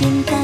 cinta